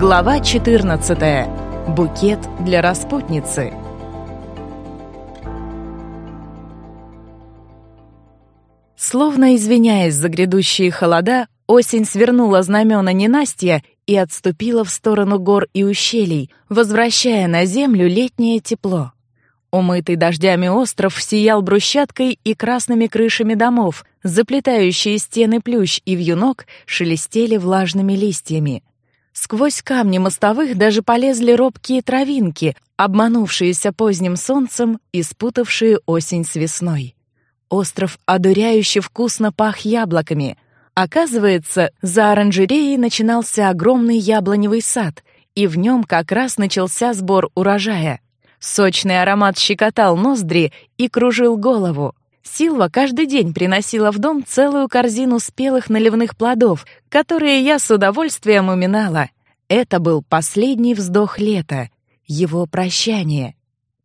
Глава 14. Букет для распутницы. Словно извиняясь за грядущие холода, осень свернула знамена ненастья и отступила в сторону гор и ущелий, возвращая на землю летнее тепло. Умытый дождями остров сиял брусчаткой и красными крышами домов, заплетающие стены плющ и вьюнок шелестели влажными листьями. Сквозь камни мостовых даже полезли робкие травинки, обманувшиеся поздним солнцем и спутавшие осень с весной. Остров одуряюще вкусно пах яблоками. Оказывается, за оранжереей начинался огромный яблоневый сад, и в нем как раз начался сбор урожая — Сочный аромат щекотал ноздри и кружил голову. Силва каждый день приносила в дом целую корзину спелых наливных плодов, которые я с удовольствием уминала. Это был последний вздох лета, его прощание.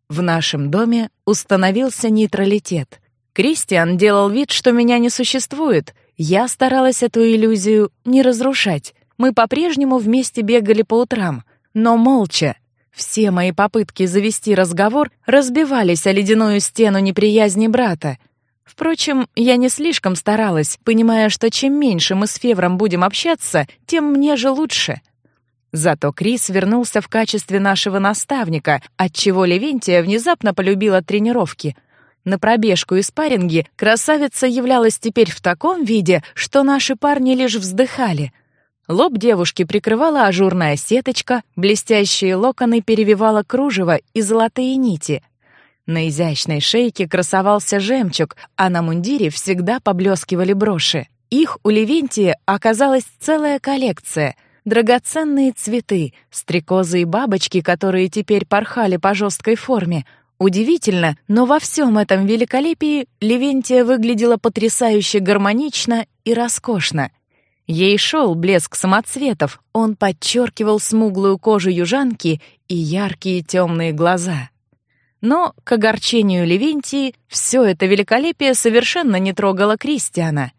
В нашем доме установился нейтралитет. Кристиан делал вид, что меня не существует. Я старалась эту иллюзию не разрушать. Мы по-прежнему вместе бегали по утрам, но молча, все мои попытки завести разговор разбивались о ледяную стену неприязни брата. Впрочем, я не слишком старалась, понимая, что чем меньше мы с Февром будем общаться, тем мне же лучше. Зато Крис вернулся в качестве нашего наставника, отчего Левентия внезапно полюбила тренировки. На пробежку и спарринги красавица являлась теперь в таком виде, что наши парни лишь вздыхали — Лоб девушки прикрывала ажурная сеточка, блестящие локоны перевивала кружево и золотые нити. На изящной шейке красовался жемчуг, а на мундире всегда поблескивали броши. Их у Левентии оказалась целая коллекция — драгоценные цветы, стрекозы и бабочки, которые теперь порхали по жесткой форме. Удивительно, но во всем этом великолепии Левентия выглядела потрясающе гармонично и роскошно — Ей шел блеск самоцветов, он подчеркивал смуглую кожу южанки и яркие темные глаза. Но, к огорчению Левентии, все это великолепие совершенно не трогало Кристиана.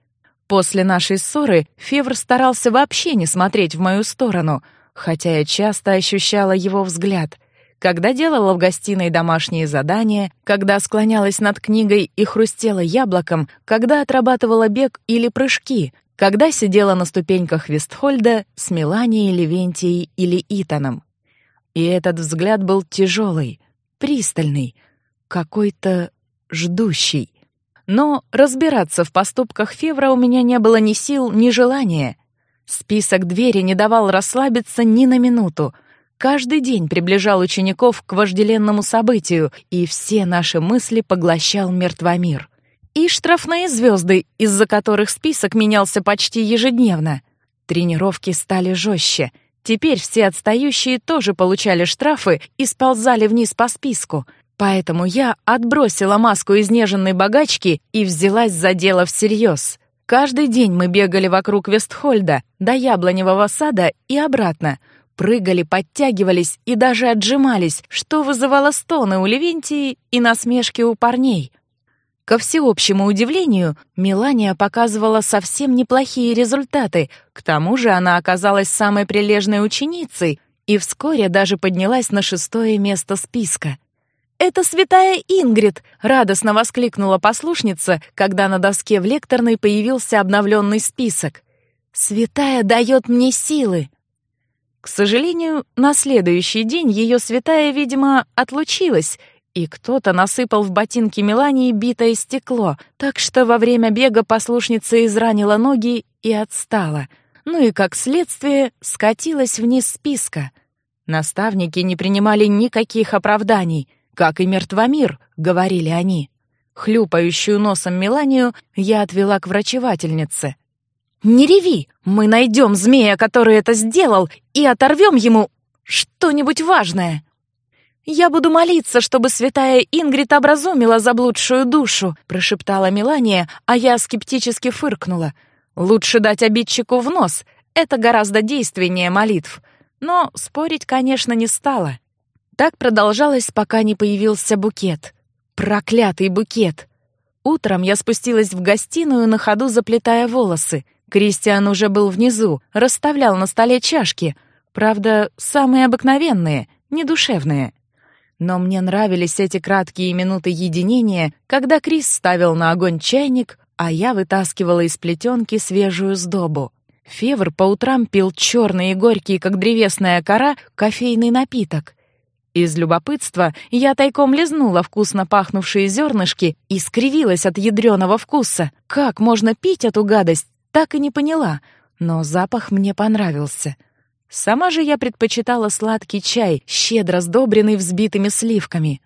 После нашей ссоры Февр старался вообще не смотреть в мою сторону, хотя я часто ощущала его взгляд. Когда делала в гостиной домашние задания, когда склонялась над книгой и хрустела яблоком, когда отрабатывала бег или прыжки, когда сидела на ступеньках Вестхольда с Меланией, Левентией или Итаном. И этот взгляд был тяжелый, пристальный, какой-то ждущий. Но разбираться в поступках Февра у меня не было ни сил, ни желания. Список двери не давал расслабиться ни на минуту. Каждый день приближал учеников к вожделенному событию, и все наши мысли поглощал мертвомир и штрафные звезды, из-за которых список менялся почти ежедневно. Тренировки стали жестче. Теперь все отстающие тоже получали штрафы и сползали вниз по списку. Поэтому я отбросила маску изнеженной богачки и взялась за дело всерьез. Каждый день мы бегали вокруг Вестхольда, до яблоневого сада и обратно. Прыгали, подтягивались и даже отжимались, что вызывало стоны у Левентии и насмешки у парней — Ко всеобщему удивлению, Мелания показывала совсем неплохие результаты, к тому же она оказалась самой прилежной ученицей и вскоре даже поднялась на шестое место списка. «Это святая Ингрид!» — радостно воскликнула послушница, когда на доске в лекторной появился обновленный список. «Святая дает мне силы!» К сожалению, на следующий день ее святая, видимо, отлучилась — и кто-то насыпал в ботинки Мелании битое стекло, так что во время бега послушница изранила ноги и отстала. Ну и, как следствие, скатилась вниз списка. Наставники не принимали никаких оправданий, как и мертвомир, говорили они. Хлюпающую носом Меланию я отвела к врачевательнице. «Не реви! Мы найдем змея, который это сделал, и оторвем ему что-нибудь важное!» «Я буду молиться, чтобы святая Ингрид образумила заблудшую душу», прошептала Мелания, а я скептически фыркнула. «Лучше дать обидчику в нос. Это гораздо действеннее молитв». Но спорить, конечно, не стала. Так продолжалось, пока не появился букет. Проклятый букет! Утром я спустилась в гостиную, на ходу заплетая волосы. Кристиан уже был внизу, расставлял на столе чашки — Правда, самые обыкновенные, недушевные. Но мне нравились эти краткие минуты единения, когда Крис ставил на огонь чайник, а я вытаскивала из плетенки свежую сдобу. Февр по утрам пил черный и горький, как древесная кора, кофейный напиток. Из любопытства я тайком лизнула вкусно пахнувшие зернышки и скривилась от ядреного вкуса. Как можно пить эту гадость, так и не поняла, но запах мне понравился. Сама же я предпочитала сладкий чай, щедро сдобренный взбитыми сливками.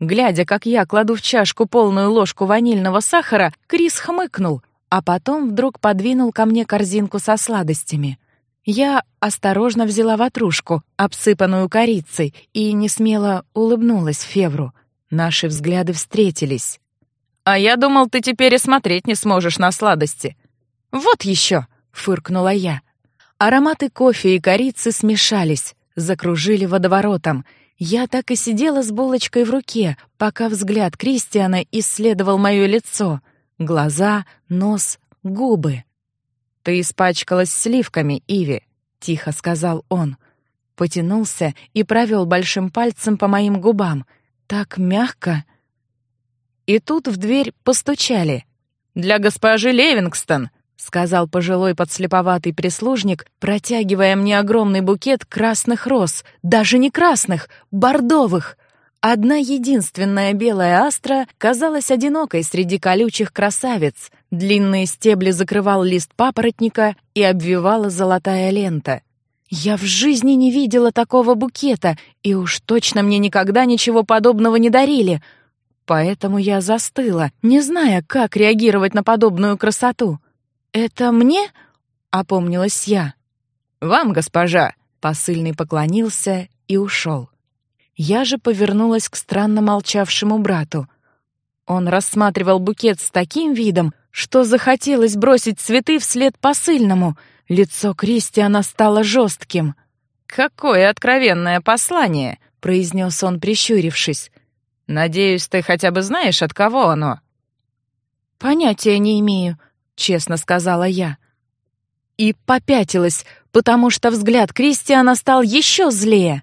Глядя, как я кладу в чашку полную ложку ванильного сахара, Крис хмыкнул, а потом вдруг подвинул ко мне корзинку со сладостями. Я осторожно взяла ватрушку, обсыпанную корицей, и несмело улыбнулась Февру. Наши взгляды встретились. «А я думал, ты теперь и смотреть не сможешь на сладости». «Вот еще!» — фыркнула я. Ароматы кофе и корицы смешались, закружили водоворотом. Я так и сидела с булочкой в руке, пока взгляд Кристиана исследовал мое лицо. Глаза, нос, губы. «Ты испачкалась сливками, Иви», — тихо сказал он. Потянулся и провел большим пальцем по моим губам. Так мягко. И тут в дверь постучали. «Для госпожи Левингстон», — сказал пожилой подслеповатый прислужник, протягивая мне огромный букет красных роз. Даже не красных, бордовых. Одна единственная белая астра казалась одинокой среди колючих красавиц. Длинные стебли закрывал лист папоротника и обвивала золотая лента. Я в жизни не видела такого букета, и уж точно мне никогда ничего подобного не дарили. Поэтому я застыла, не зная, как реагировать на подобную красоту. «Это мне?» — опомнилась я. «Вам, госпожа!» — посыльный поклонился и ушел. Я же повернулась к странно молчавшему брату. Он рассматривал букет с таким видом, что захотелось бросить цветы вслед посыльному. Лицо Кристиана стало жестким. «Какое откровенное послание!» — произнес он, прищурившись. «Надеюсь, ты хотя бы знаешь, от кого оно?» «Понятия не имею», — честно сказала я. И попятилась, потому что взгляд Кристиана стал еще злее.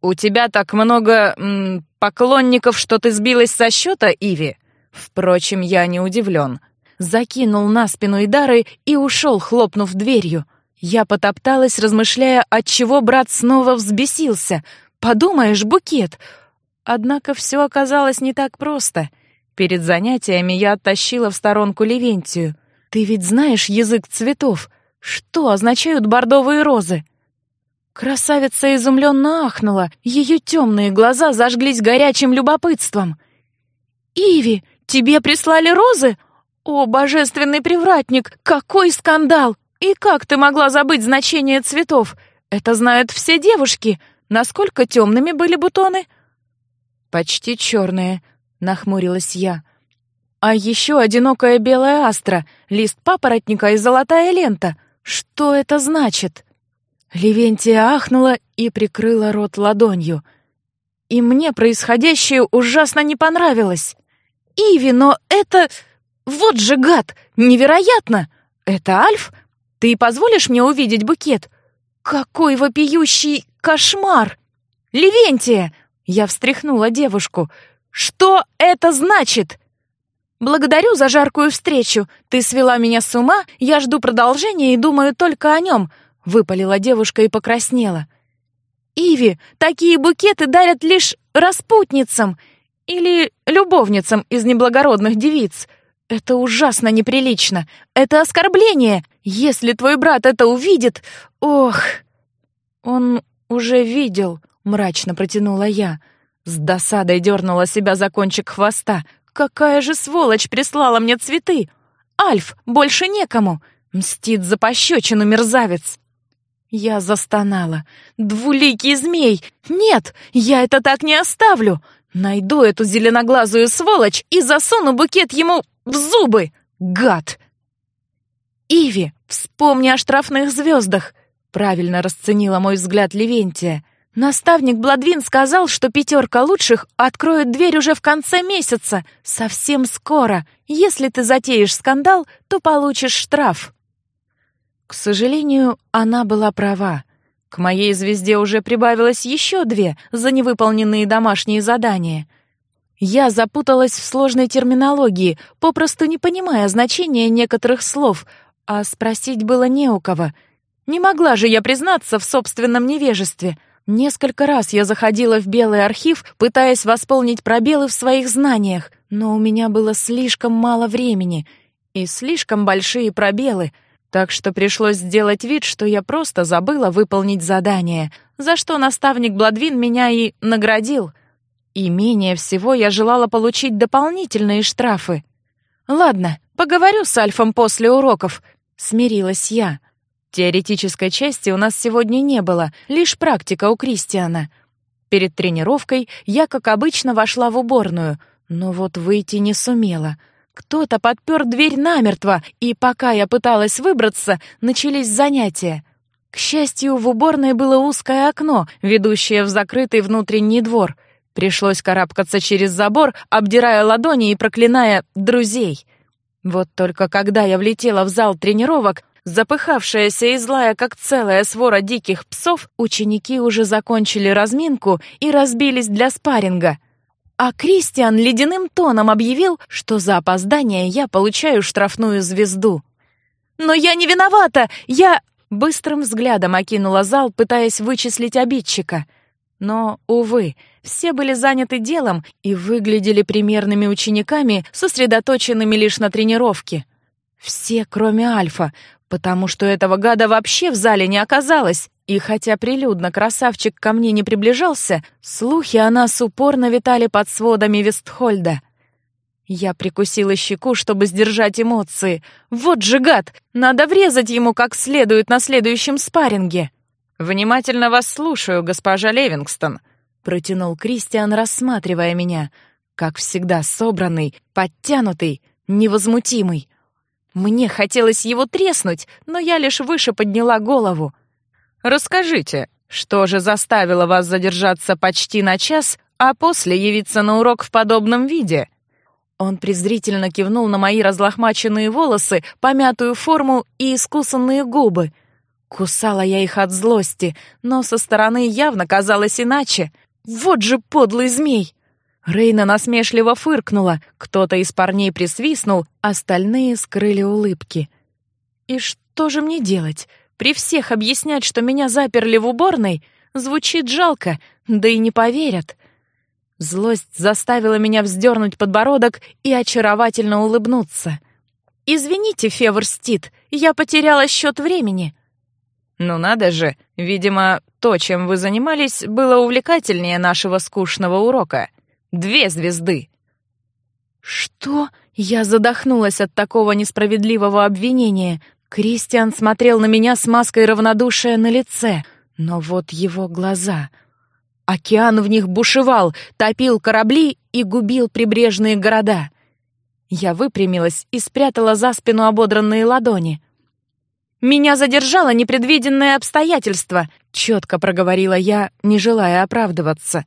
«У тебя так много м, поклонников, что ты сбилась со счета, Иви?» Впрочем, я не удивлен. Закинул на спину Идары и ушел, хлопнув дверью. Я потопталась, размышляя, от чего брат снова взбесился. Подумаешь, букет. Однако все оказалось не так просто. Перед занятиями я оттащила в сторонку Левентию. «Ты ведь знаешь язык цветов. Что означают бордовые розы?» Красавица изумленно ахнула, ее темные глаза зажглись горячим любопытством. «Иви, тебе прислали розы? О, божественный привратник, какой скандал! И как ты могла забыть значение цветов? Это знают все девушки. Насколько темными были бутоны?» «Почти черные», — нахмурилась я. «А еще одинокая белая астра, лист папоротника и золотая лента. Что это значит?» Левентия ахнула и прикрыла рот ладонью. И мне происходящее ужасно не понравилось. «Иви, но это... Вот же гад! Невероятно! Это Альф? Ты позволишь мне увидеть букет? Какой вопиющий кошмар! Левентия!» Я встряхнула девушку. «Что это значит?» «Благодарю за жаркую встречу. Ты свела меня с ума, я жду продолжения и думаю только о нем выпалила девушка и покраснела. Иви, такие букеты дарят лишь распутницам или любовницам из неблагородных девиц. Это ужасно неприлично. Это оскорбление. Если твой брат это увидит, ох. Он уже видел, мрачно протянула я. С досадой дернула себя за кончик хвоста. Какая же сволочь прислала мне цветы! Альф, больше некому. Мстит за пощечину мерзавец. Я застонала. «Двуликий змей! Нет, я это так не оставлю! Найду эту зеленоглазую сволочь и засуну букет ему в зубы! Гад!» «Иви, вспомни о штрафных звездах!» Правильно расценила мой взгляд Левентия. Наставник Бладвин сказал, что пятерка лучших откроет дверь уже в конце месяца, совсем скоро. Если ты затеешь скандал, то получишь штраф. К сожалению, она была права. К моей звезде уже прибавилось еще две за невыполненные домашние задания. Я запуталась в сложной терминологии, попросту не понимая значения некоторых слов, а спросить было не у кого. Не могла же я признаться в собственном невежестве. Несколько раз я заходила в белый архив, пытаясь восполнить пробелы в своих знаниях, но у меня было слишком мало времени и слишком большие пробелы — так что пришлось сделать вид, что я просто забыла выполнить задание, за что наставник Бладвин меня и наградил. И менее всего я желала получить дополнительные штрафы. «Ладно, поговорю с Альфом после уроков», — смирилась я. Теоретической части у нас сегодня не было, лишь практика у Кристиана. Перед тренировкой я, как обычно, вошла в уборную, но вот выйти не сумела — кто-то подпер дверь намертво, и пока я пыталась выбраться, начались занятия. К счастью, в уборной было узкое окно, ведущее в закрытый внутренний двор. Пришлось карабкаться через забор, обдирая ладони и проклиная друзей. Вот только когда я влетела в зал тренировок, запыхавшаяся и злая, как целая свора диких псов, ученики уже закончили разминку и разбились для спарринга — а Кристиан ледяным тоном объявил, что за опоздание я получаю штрафную звезду. «Но я не виновата! Я...» Быстрым взглядом окинула зал, пытаясь вычислить обидчика. Но, увы, все были заняты делом и выглядели примерными учениками, сосредоточенными лишь на тренировке. Все, кроме Альфа, потому что этого гада вообще в зале не оказалось. И хотя прилюдно красавчик ко мне не приближался, слухи о нас упорно витали под сводами Вестхольда. Я прикусила щеку, чтобы сдержать эмоции. Вот же гад! Надо врезать ему как следует на следующем спарринге. «Внимательно вас слушаю, госпожа Левингстон», — протянул Кристиан, рассматривая меня. Как всегда, собранный, подтянутый, невозмутимый. Мне хотелось его треснуть, но я лишь выше подняла голову. Расскажите, что же заставило вас задержаться почти на час, а после явиться на урок в подобном виде?» Он презрительно кивнул на мои разлохмаченные волосы, помятую форму и искусанные губы. Кусала я их от злости, но со стороны явно казалось иначе. Вот же подлый змей! Рейна насмешливо фыркнула, кто-то из парней присвистнул, остальные скрыли улыбки. «И что же мне делать? При всех объяснять, что меня заперли в уборной, звучит жалко, да и не поверят. Злость заставила меня вздернуть подбородок и очаровательно улыбнуться. «Извините, Февр я потеряла счет времени». «Ну надо же, видимо, то, чем вы занимались, было увлекательнее нашего скучного урока. Две звезды». «Что?» Я задохнулась от такого несправедливого обвинения, Кристиан смотрел на меня с маской равнодушия на лице, но вот его глаза... Океан в них бушевал, топил корабли и губил прибрежные города. Я выпрямилась и спрятала за спину ободранные ладони. «Меня задержало непредвиденное обстоятельство», — четко проговорила я, не желая оправдываться.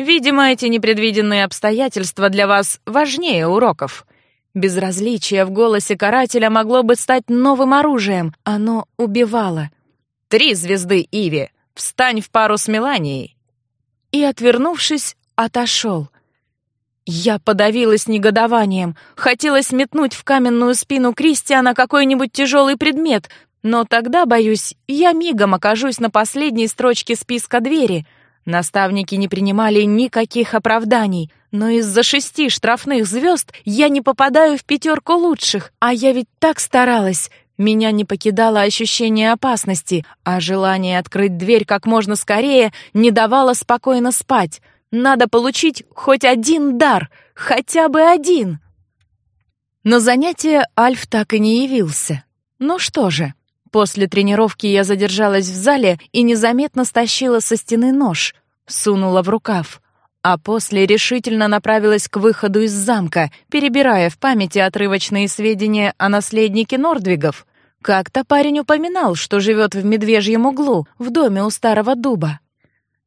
«Видимо, эти непредвиденные обстоятельства для вас важнее уроков», Безразличие в голосе карателя могло бы стать новым оружием. Оно убивало. «Три звезды Иви! Встань в пару с Меланией!» И, отвернувшись, отошел. Я подавилась негодованием. Хотелось метнуть в каменную спину Кристиана какой-нибудь тяжелый предмет, но тогда, боюсь, я мигом окажусь на последней строчке списка двери. Наставники не принимали никаких оправданий — но из-за шести штрафных звезд я не попадаю в пятерку лучших, а я ведь так старалась. Меня не покидало ощущение опасности, а желание открыть дверь как можно скорее не давало спокойно спать. Надо получить хоть один дар, хотя бы один. На занятие Альф так и не явился. Ну что же, после тренировки я задержалась в зале и незаметно стащила со стены нож, сунула в рукав а после решительно направилась к выходу из замка, перебирая в памяти отрывочные сведения о наследнике Нордвигов. Как-то парень упоминал, что живет в Медвежьем углу, в доме у старого дуба.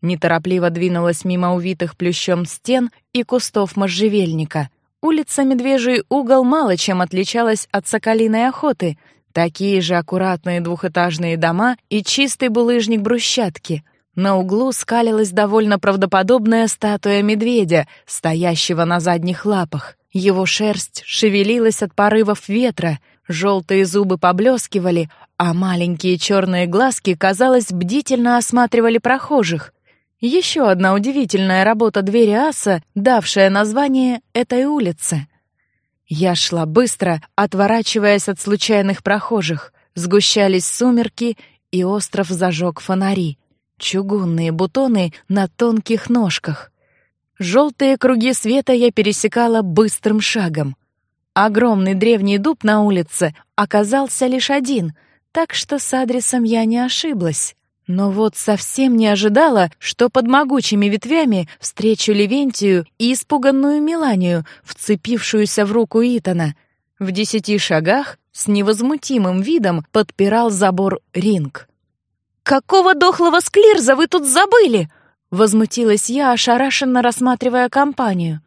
Неторопливо двинулась мимо увитых плющом стен и кустов можжевельника. Улица Медвежий угол мало чем отличалась от соколиной охоты. Такие же аккуратные двухэтажные дома и чистый булыжник брусчатки. На углу скалилась довольно правдоподобная статуя медведя, стоящего на задних лапах. Его шерсть шевелилась от порывов ветра, желтые зубы поблескивали, а маленькие черные глазки, казалось, бдительно осматривали прохожих. Еще одна удивительная работа двери аса, давшая название этой улице. Я шла быстро, отворачиваясь от случайных прохожих. Сгущались сумерки, и остров зажег фонари. Чугунные бутоны на тонких ножках. Желтые круги света я пересекала быстрым шагом. Огромный древний дуб на улице оказался лишь один, так что с адресом я не ошиблась. Но вот совсем не ожидала, что под могучими ветвями встречу Левентию и испуганную Миланию, вцепившуюся в руку Итана. В десяти шагах с невозмутимым видом подпирал забор ринг. «Какого дохлого склирза вы тут забыли?» Возмутилась я, ошарашенно рассматривая компанию.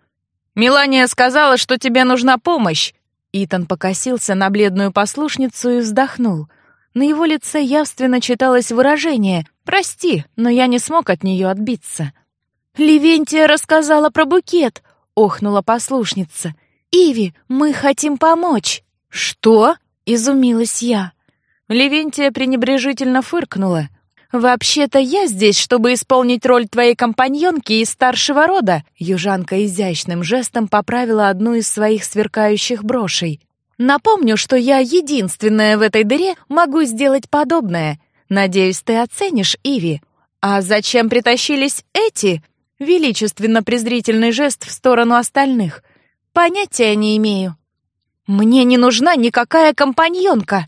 «Мелания сказала, что тебе нужна помощь!» Итан покосился на бледную послушницу и вздохнул. На его лице явственно читалось выражение «Прости, но я не смог от нее отбиться». «Ливентия рассказала про букет», — охнула послушница. «Иви, мы хотим помочь». «Что?» — изумилась я. Ливентия пренебрежительно фыркнула. «Вообще-то я здесь, чтобы исполнить роль твоей компаньонки из старшего рода», южанка изящным жестом поправила одну из своих сверкающих брошей. Напомню, что я единственная в этой дыре могу сделать подобное. Надеюсь, ты оценишь, Иви. А зачем притащились эти? Величественно-презрительный жест в сторону остальных. Понятия не имею. Мне не нужна никакая компаньонка.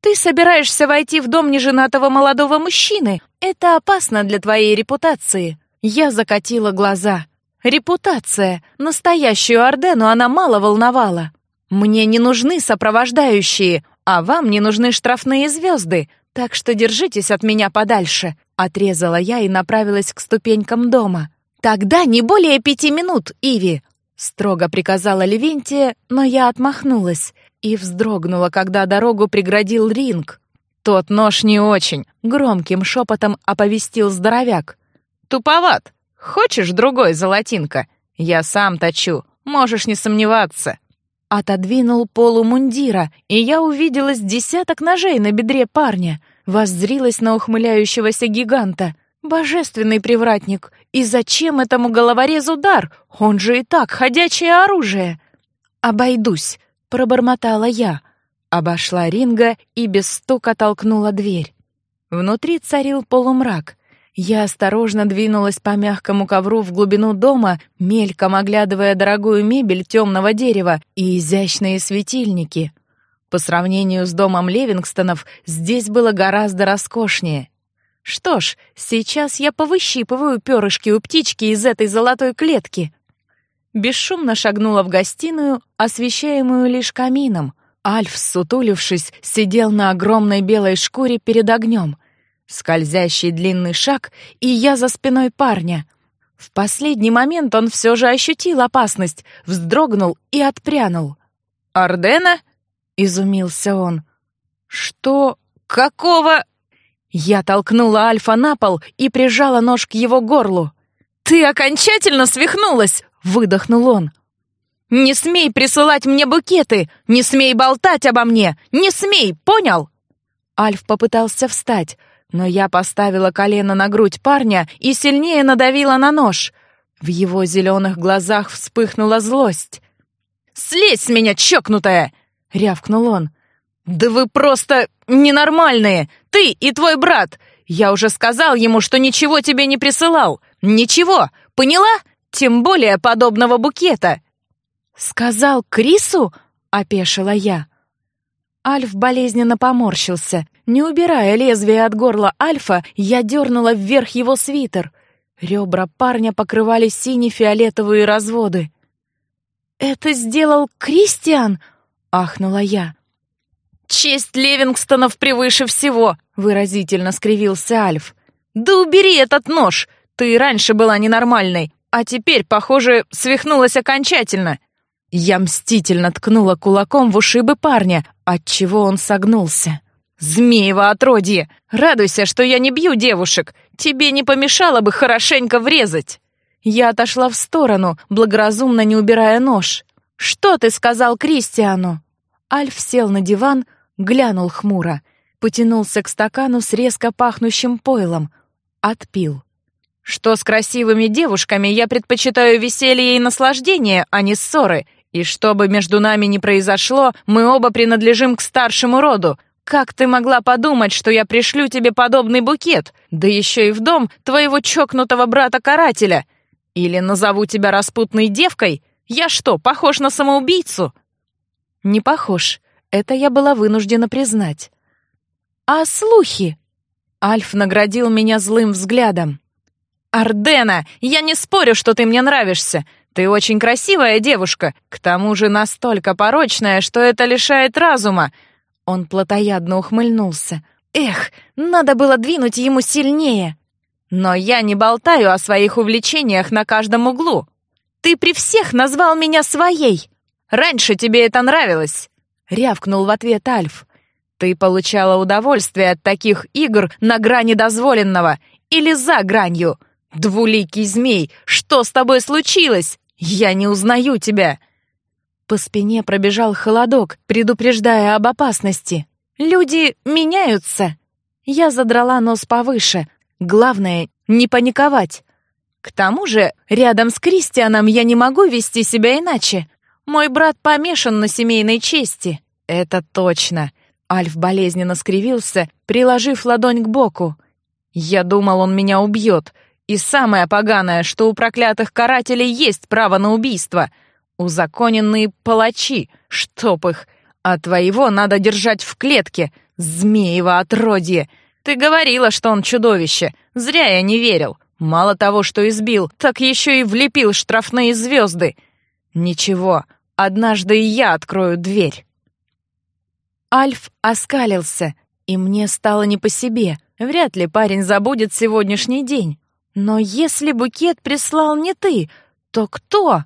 Ты собираешься войти в дом неженатого молодого мужчины. Это опасно для твоей репутации. Я закатила глаза. Репутация. Настоящую Ордену она мало волновала. Мне не нужны сопровождающие, а вам не нужны штрафные звезды, так что держитесь от меня подальше», — отрезала я и направилась к ступенькам дома. «Тогда не более пяти минут, Иви», — строго приказала Левентия, но я отмахнулась и вздрогнула, когда дорогу преградил ринг. «Тот нож не очень», — громким шепотом оповестил здоровяк. «Туповат. Хочешь другой, золотинка? Я сам точу, можешь не сомневаться». Отодвинул полу мундира, и я увидела с десяток ножей на бедре парня. Воззрилась на ухмыляющегося гиганта. Божественный привратник. И зачем этому головорезу дар? Он же и так ходячее оружие. Обойдусь, пробормотала я. Обошла ринга и без стука толкнула дверь. Внутри царил полумрак. Я осторожно двинулась по мягкому ковру в глубину дома, мельком оглядывая дорогую мебель темного дерева и изящные светильники. По сравнению с домом Левингстонов, здесь было гораздо роскошнее. Что ж, сейчас я повыщипываю перышки у птички из этой золотой клетки. Бесшумно шагнула в гостиную, освещаемую лишь камином. Альф, сутулившись, сидел на огромной белой шкуре перед огнем — Скользящий длинный шаг, и я за спиной парня. В последний момент он все же ощутил опасность, вздрогнул и отпрянул. «Ардена?» — изумился он. «Что? Какого?» Я толкнула Альфа на пол и прижала нож к его горлу. «Ты окончательно свихнулась!» — выдохнул он. «Не смей присылать мне букеты! Не смей болтать обо мне! Не смей, понял?» Альф попытался встать, но я поставила колено на грудь парня и сильнее надавила на нож. В его зеленых глазах вспыхнула злость. «Слезь с меня, чокнутая!» — рявкнул он. «Да вы просто ненормальные! Ты и твой брат! Я уже сказал ему, что ничего тебе не присылал! Ничего! Поняла? Тем более подобного букета!» «Сказал Крису?» — опешила я. Альф болезненно поморщился. Не убирая лезвие от горла Альфа, я дернула вверх его свитер. Ребра парня покрывали сине-фиолетовые разводы. «Это сделал Кристиан?» — ахнула я. «Честь Левингстонов превыше всего!» — выразительно скривился Альф. «Да убери этот нож! Ты раньше была ненормальной, а теперь, похоже, свихнулась окончательно!» Я мстительно ткнула кулаком в ушибы парня, отчего он согнулся. «Змеево отродье! Радуйся, что я не бью девушек! Тебе не помешало бы хорошенько врезать!» Я отошла в сторону, благоразумно не убирая нож. «Что ты сказал Кристиану?» Альф сел на диван, глянул хмуро, потянулся к стакану с резко пахнущим пойлом, отпил. «Что с красивыми девушками я предпочитаю веселье и наслаждение, а не ссоры, и что бы между нами ни произошло, мы оба принадлежим к старшему роду, как ты могла подумать, что я пришлю тебе подобный букет, да еще и в дом твоего чокнутого брата-карателя? Или назову тебя распутной девкой? Я что, похож на самоубийцу?» «Не похож. Это я была вынуждена признать». «А слухи?» Альф наградил меня злым взглядом. «Ардена, я не спорю, что ты мне нравишься. Ты очень красивая девушка, к тому же настолько порочная, что это лишает разума». Он плотоядно ухмыльнулся. «Эх, надо было двинуть ему сильнее!» Но я не болтаю о своих увлечениях на каждом углу. Ты при всех назвал меня своей. Раньше тебе это нравилось, рявкнул в ответ Альф. Ты получала удовольствие от таких игр на грани дозволенного или за гранью. Двуликий змей, что с тобой случилось? Я не узнаю тебя. По спине пробежал холодок, предупреждая об опасности. Люди меняются. Я задрала нос повыше, Главное — не паниковать. К тому же, рядом с Кристианом я не могу вести себя иначе. Мой брат помешан на семейной чести. Это точно. Альф болезненно скривился, приложив ладонь к боку. Я думал, он меня убьет. И самое поганое, что у проклятых карателей есть право на убийство. Узаконенные палачи, чтоб их. А твоего надо держать в клетке, змеево отродье. Ты говорила, что он чудовище. Зря я не верил. Мало того, что избил, так еще и влепил штрафные звезды. Ничего, однажды и я открою дверь. Альф оскалился, и мне стало не по себе. Вряд ли парень забудет сегодняшний день. Но если букет прислал не ты, то кто?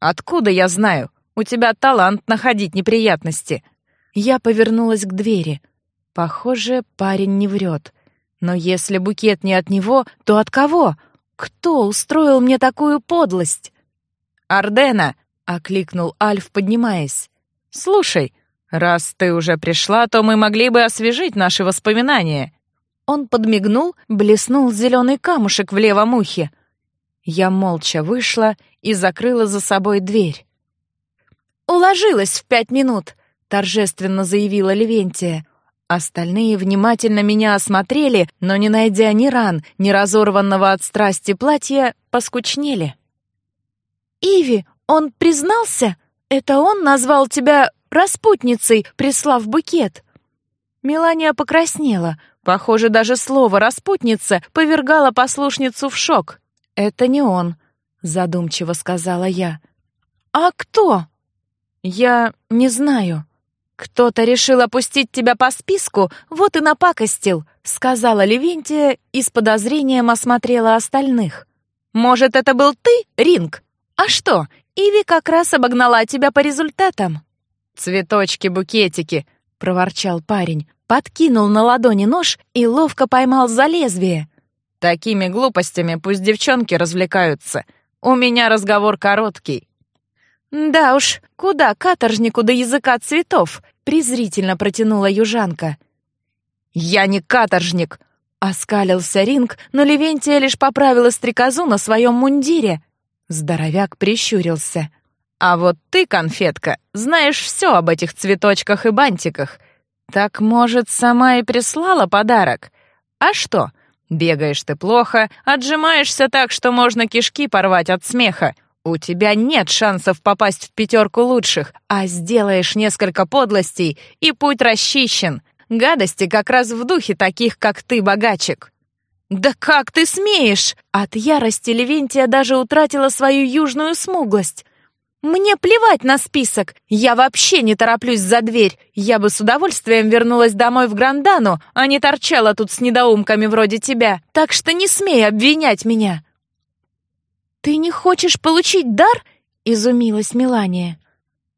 Откуда я знаю? У тебя талант находить неприятности. Я повернулась к двери. Похоже, парень не врет. Но если букет не от него, то от кого? Кто устроил мне такую подлость? «Ардена!» — окликнул Альф, поднимаясь. «Слушай, раз ты уже пришла, то мы могли бы освежить наши воспоминания». Он подмигнул, блеснул зеленый камушек в левом ухе. Я молча вышла и закрыла за собой дверь. «Уложилась в пять минут», — торжественно заявила Левентия. Остальные внимательно меня осмотрели, но, не найдя ни ран, ни разорванного от страсти платья, поскучнели. «Иви, он признался? Это он назвал тебя распутницей, прислав букет?» Мелания покраснела. Похоже, даже слово «распутница» повергало послушницу в шок. «Это не он», — задумчиво сказала я. «А кто?» «Я не знаю». «Кто-то решил опустить тебя по списку, вот и напакостил», — сказала Левентия и с подозрением осмотрела остальных. «Может, это был ты, Ринг? А что, Иви как раз обогнала тебя по результатам». «Цветочки-букетики», — проворчал парень, подкинул на ладони нож и ловко поймал за лезвие. «Такими глупостями пусть девчонки развлекаются. У меня разговор короткий». «Да уж, куда каторжнику до языка цветов?» — презрительно протянула южанка. «Я не каторжник!» — оскалился Ринг, но Левентия лишь поправила стрекозу на своем мундире. Здоровяк прищурился. «А вот ты, конфетка, знаешь все об этих цветочках и бантиках. Так, может, сама и прислала подарок? А что, бегаешь ты плохо, отжимаешься так, что можно кишки порвать от смеха. У тебя нет шансов попасть в пятерку лучших, а сделаешь несколько подлостей, и путь расчищен. Гадости как раз в духе таких, как ты, богачек. «Да как ты смеешь?» От ярости Левентия даже утратила свою южную смуглость. «Мне плевать на список. Я вообще не тороплюсь за дверь. Я бы с удовольствием вернулась домой в Грандану, а не торчала тут с недоумками вроде тебя. Так что не смей обвинять меня. «Ты не хочешь получить дар — изумилась Мелания.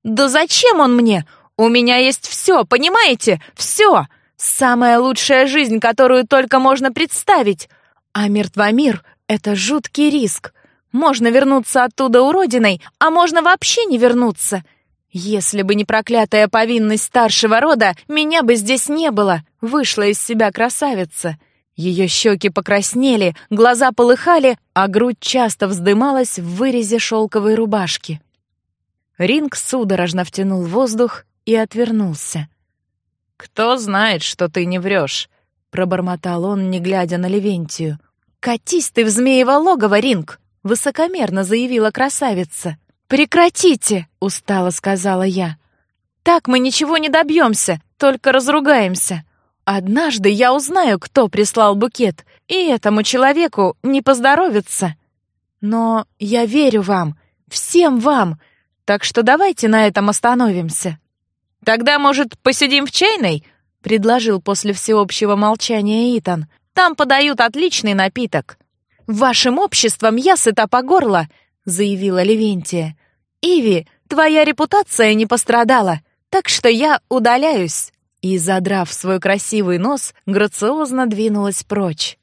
«Да зачем он мне? У меня есть все, понимаете? Все! Самая лучшая жизнь, которую только можно представить. А мертвомир — это жуткий риск. Можно вернуться оттуда уродиной, а можно вообще не вернуться. Если бы не проклятая повинность старшего рода, меня бы здесь не было. Вышла из себя красавица. Ее щеки покраснели, глаза полыхали, а грудь часто вздымалась в вырезе шелковой рубашки. Ринг судорожно втянул воздух и отвернулся. «Кто знает, что ты не врешь?» — пробормотал он, не глядя на Левентию. «Катись ты в змеево логово, Ринг!» — высокомерно заявила красавица. «Прекратите!» — устало сказала я. «Так мы ничего не добьемся, только разругаемся. Однажды я узнаю, кто прислал букет, и этому человеку не поздоровится. Но я верю вам, всем вам, так что давайте на этом остановимся». «Тогда, может, посидим в чайной?» — предложил после всеобщего молчания Итан. «Там подают отличный напиток». «Вашим обществом я сыта по горло», — заявила Левентия. «Иви, твоя репутация не пострадала, так что я удаляюсь». И, задрав свой красивый нос, грациозно двинулась прочь.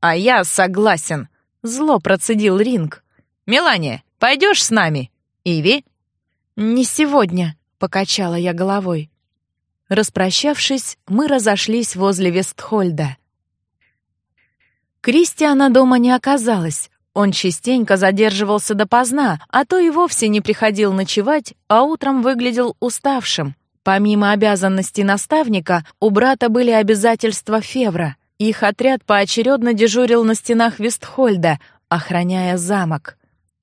«А я согласен», — зло процедил Ринг. «Мелания, пойдешь с нами? Иви?» «Не сегодня», — покачала я головой. Распрощавшись, мы разошлись возле Вестхольда. Кристиана дома не оказалось. Он частенько задерживался допоздна, а то и вовсе не приходил ночевать, а утром выглядел уставшим. Помимо обязанностей наставника, у брата были обязательства Февра. Их отряд поочередно дежурил на стенах Вестхольда, охраняя замок.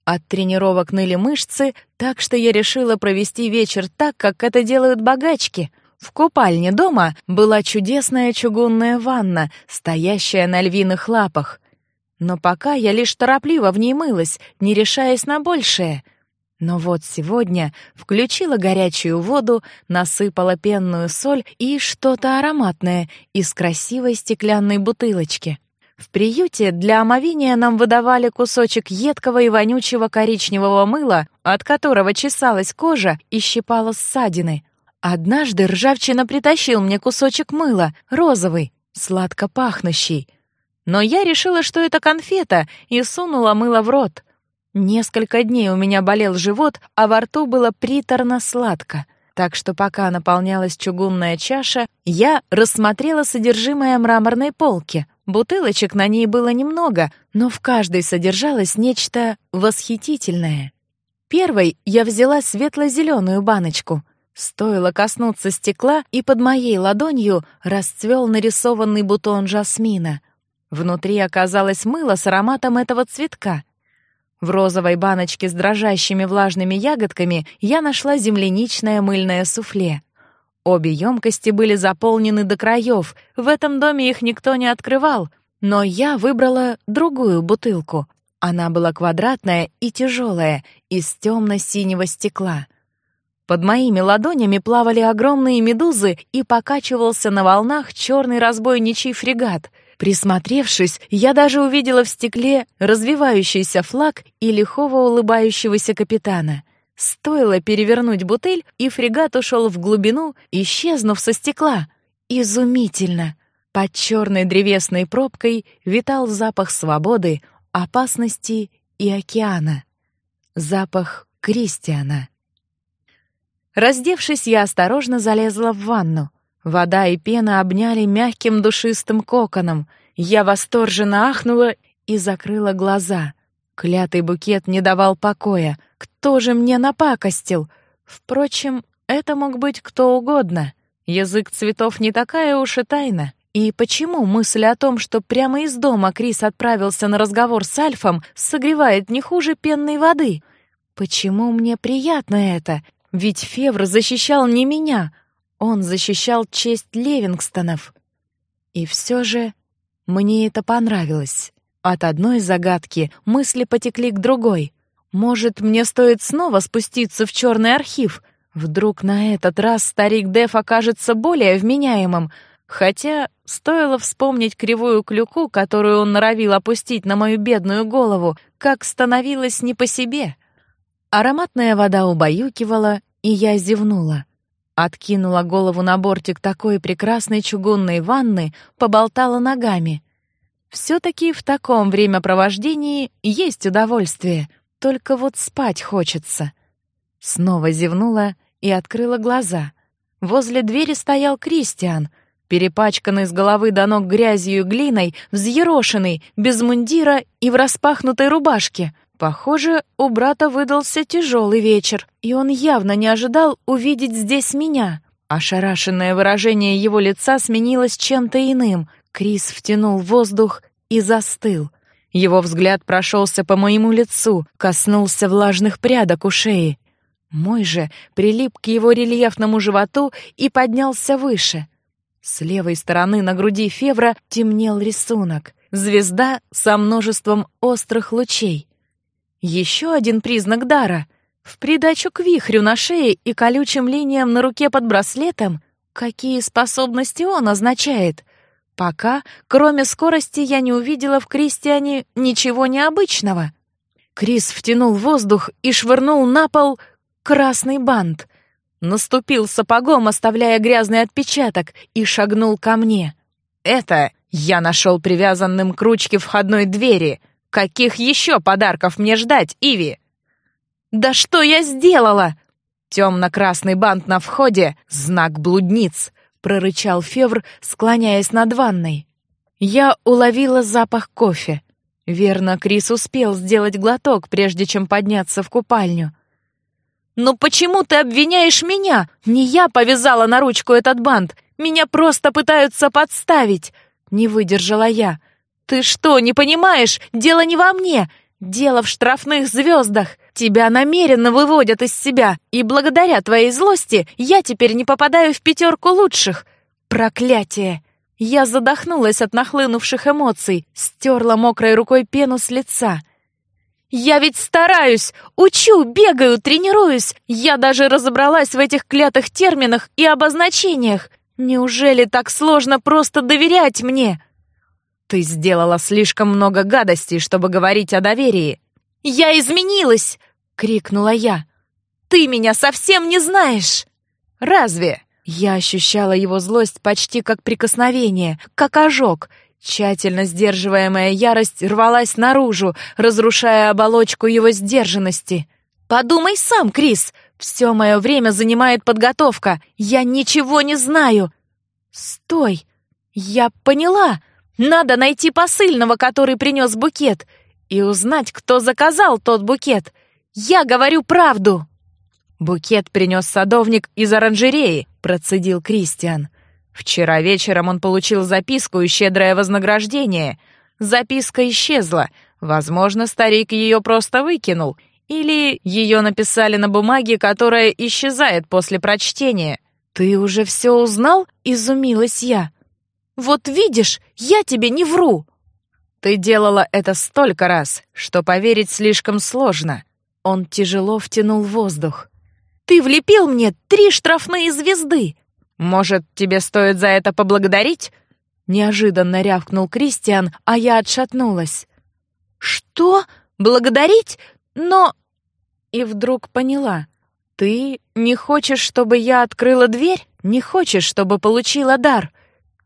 От тренировок ныли мышцы, так что я решила провести вечер так, как это делают богачки. В купальне дома была чудесная чугунная ванна, стоящая на львиных лапах. Но пока я лишь торопливо в ней мылась, не решаясь на большее. Но вот сегодня включила горячую воду, насыпала пенную соль и что-то ароматное из красивой стеклянной бутылочки. В приюте для омовения нам выдавали кусочек едкого и вонючего коричневого мыла, от которого чесалась кожа и щипала ссадины. Однажды ржавчина притащил мне кусочек мыла, розовый, сладко пахнущий. Но я решила, что это конфета, и сунула мыло в рот. Несколько дней у меня болел живот, а во рту было приторно-сладко. Так что пока наполнялась чугунная чаша, я рассмотрела содержимое мраморной полки — Бутылочек на ней было немного, но в каждой содержалось нечто восхитительное. Первой я взяла светло-зеленую баночку. Стоило коснуться стекла, и под моей ладонью расцвел нарисованный бутон жасмина. Внутри оказалось мыло с ароматом этого цветка. В розовой баночке с дрожащими влажными ягодками я нашла земляничное мыльное суфле. Обе емкости были заполнены до краев, в этом доме их никто не открывал, но я выбрала другую бутылку. Она была квадратная и тяжелая, из темно-синего стекла. Под моими ладонями плавали огромные медузы и покачивался на волнах черный разбойничий фрегат. Присмотревшись, я даже увидела в стекле развивающийся флаг и лихого улыбающегося капитана — Стоило перевернуть бутыль, и фрегат ушел в глубину, исчезнув со стекла. Изумительно! Под черной древесной пробкой витал запах свободы, опасности и океана. Запах Кристиана. Раздевшись, я осторожно залезла в ванну. Вода и пена обняли мягким душистым коконом. Я восторженно ахнула и закрыла глаза. Клятый букет не давал покоя. Кто же мне напакостил? Впрочем, это мог быть кто угодно. Язык цветов не такая уж и тайна. И почему мысль о том, что прямо из дома Крис отправился на разговор с Альфом, согревает не хуже пенной воды? Почему мне приятно это? Ведь Февр защищал не меня, он защищал честь Левингстонов. И все же мне это понравилось. От одной загадки мысли потекли к другой. Может, мне стоит снова спуститься в черный архив? Вдруг на этот раз старик Деф окажется более вменяемым. Хотя стоило вспомнить кривую клюку, которую он норовил опустить на мою бедную голову, как становилось не по себе. Ароматная вода убаюкивала, и я зевнула. Откинула голову на бортик такой прекрасной чугунной ванны, поболтала ногами. Все-таки в таком времяпровождении есть удовольствие, только вот спать хочется. Снова зевнула и открыла глаза. Возле двери стоял Кристиан, перепачканный с головы до ног грязью и глиной, взъерошенный, без мундира и в распахнутой рубашке. Похоже, у брата выдался тяжелый вечер, и он явно не ожидал увидеть здесь меня. Ошарашенное выражение его лица сменилось чем-то иным. Крис втянул воздух и застыл. Его взгляд прошелся по моему лицу, коснулся влажных прядок у шеи. Мой же прилип к его рельефному животу и поднялся выше. С левой стороны на груди Февра темнел рисунок. Звезда со множеством острых лучей. Еще один признак дара. В придачу к вихрю на шее и колючим линиям на руке под браслетом, какие способности он означает? Пока, кроме скорости, я не увидела в Кристиане ничего необычного. Крис втянул воздух и швырнул на пол красный бант. Наступил сапогом, оставляя грязный отпечаток, и шагнул ко мне. «Это я нашел привязанным к ручке входной двери. Каких еще подарков мне ждать, Иви?» «Да что я сделала?» Темно-красный бант на входе — знак блудниц, прорычал Февр, склоняясь над ванной. Я уловила запах кофе. Верно, Крис успел сделать глоток, прежде чем подняться в купальню. «Но почему ты обвиняешь меня? Не я повязала на ручку этот бант. Меня просто пытаются подставить!» Не выдержала я. «Ты что, не понимаешь? Дело не во мне. Дело в штрафных звездах. Тебя намеренно выводят из себя, и благодаря твоей злости я теперь не попадаю в пятерку лучших. Проклятие!» Я задохнулась от нахлынувших эмоций, стерла мокрой рукой пену с лица — я ведь стараюсь, учу, бегаю, тренируюсь. Я даже разобралась в этих клятых терминах и обозначениях. Неужели так сложно просто доверять мне? Ты сделала слишком много гадостей, чтобы говорить о доверии. Я изменилась, крикнула я. Ты меня совсем не знаешь. Разве? Я ощущала его злость почти как прикосновение, как ожог, Тщательно сдерживаемая ярость рвалась наружу, разрушая оболочку его сдержанности. «Подумай сам, Крис! Все мое время занимает подготовка. Я ничего не знаю!» «Стой! Я поняла! Надо найти посыльного, который принес букет, и узнать, кто заказал тот букет. Я говорю правду!» «Букет принес садовник из оранжереи», — процедил Кристиан. Вчера вечером он получил записку и щедрое вознаграждение. Записка исчезла. Возможно, старик ее просто выкинул. Или ее написали на бумаге, которая исчезает после прочтения. «Ты уже все узнал?» — изумилась я. «Вот видишь, я тебе не вру!» «Ты делала это столько раз, что поверить слишком сложно». Он тяжело втянул воздух. «Ты влепил мне три штрафные звезды!» «Может, тебе стоит за это поблагодарить?» Неожиданно рявкнул Кристиан, а я отшатнулась. «Что? Благодарить? Но...» И вдруг поняла. «Ты не хочешь, чтобы я открыла дверь? Не хочешь, чтобы получила дар?